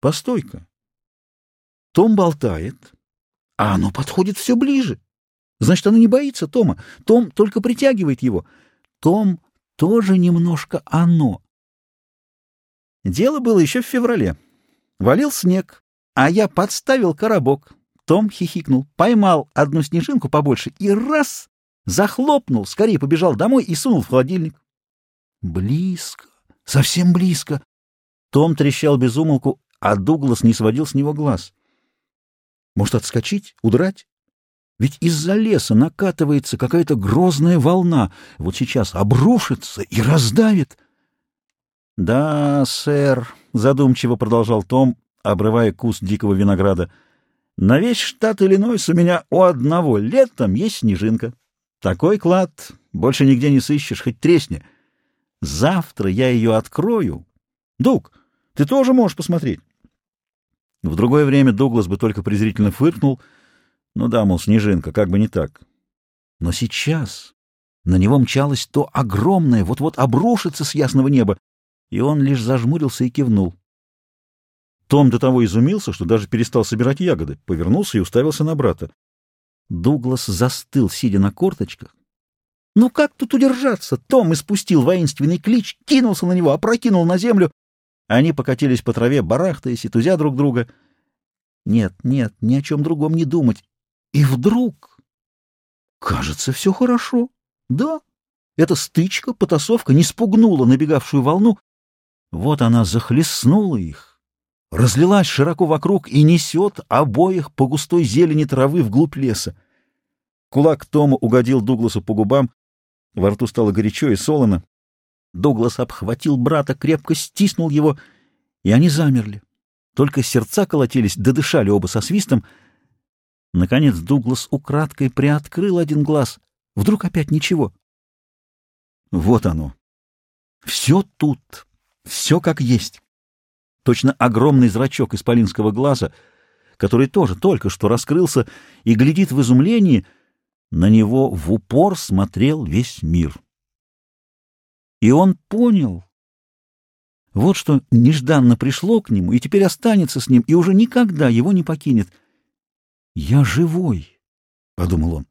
Постой-ка. Том болтает, а оно подходит все ближе. Значит, оно не боится Тома. Том только притягивает его. Том тоже немножко оно. Дело было еще в феврале. Валил снег, а я подставил коробок. Том хихикнул, поймал одну снежинку побольше и раз захлопнул, скорее побежал домой и сунул в холодильник. Близко, совсем близко. Том трещал без умолку, а Дуглас не сводил с него глаз. Может, отскочить, удрать? Ведь из-за леса накатывается какая-то грозная волна, вот сейчас обрушится и раздавит. — Да, сэр, — задумчиво продолжал Том, обрывая куст дикого винограда, — на весь штат Иллинойс у меня у одного летом есть снежинка. Такой клад больше нигде не сыщешь, хоть тресни. Завтра я ее открою. Дуг, ты тоже можешь посмотреть. В другое время Дуглас бы только презрительно фыркнул — ну да, мол, снежинка, как бы не так. Но сейчас на него мчалось то огромное, вот-вот обрушится с ясного неба, и он лишь зажмурился и кивнул. Том до того изумился, что даже перестал собирать ягоды, повернулся и уставился на брата. Дуглас застыл, сидя на корточках. Ну как тут удержаться? Том испустил воинственный клич, кинулся на него, опрокинул на землю. Они покатились по траве, барахтаясь и тузя друг друга. Нет, нет, ни о чем другом не думать. И вдруг... Кажется, все хорошо. Да, эта стычка, потасовка не спугнула набегавшую волну. Вот она захлестнула их, разлилась широко вокруг и несет обоих по густой зелени травы вглубь леса. Кулак Тома угодил Дугласу по губам, во рту стало горячо и солоно. Дуглас обхватил брата, крепко стиснул его, и они замерли. Только сердца колотились, да дышали оба со свистом — Наконец Дуглас украдкой приоткрыл один глаз. Вдруг опять ничего. Вот оно. Все тут. Все как есть. Точно огромный зрачок исполинского глаза, который тоже только что раскрылся и глядит в изумлении, на него в упор смотрел весь мир. И он понял. Вот что нежданно пришло к нему, и теперь останется с ним, и уже никогда его не покинет — «Я живой», — подумал он.